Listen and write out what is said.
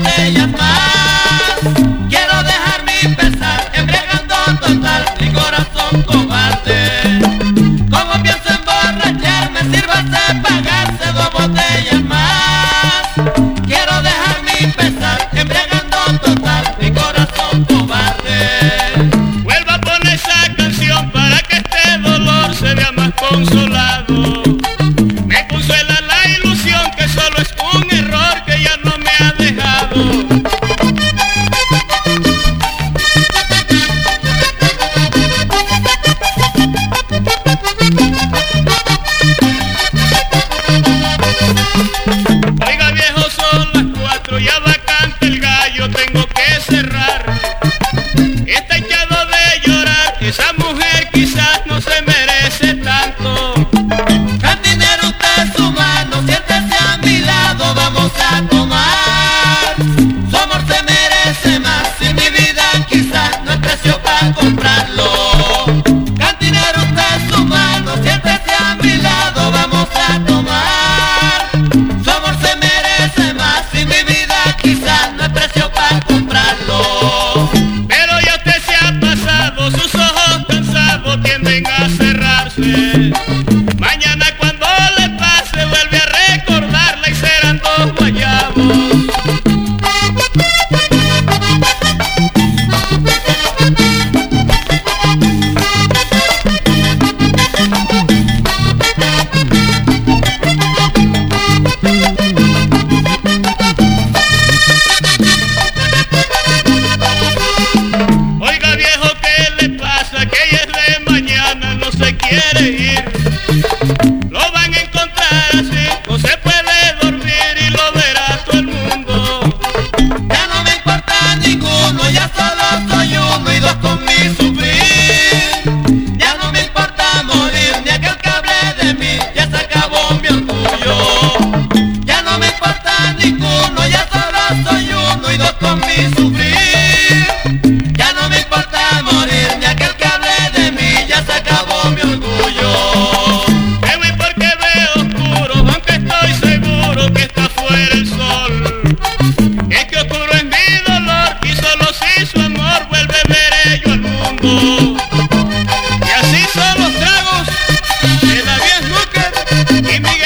usted su mano, tienden a cerrarse. con mi sufrir. Ya no me importa morir, ni aquel que hable de mí, ya se acabó mi orgullo. Me voy porque veo oscuro, aunque estoy seguro que está fuera el sol. Es que oscuro es mi dolor y solo si su amor vuelve veré yo al mundo. Y así son los tragos de la vieja mujer y mi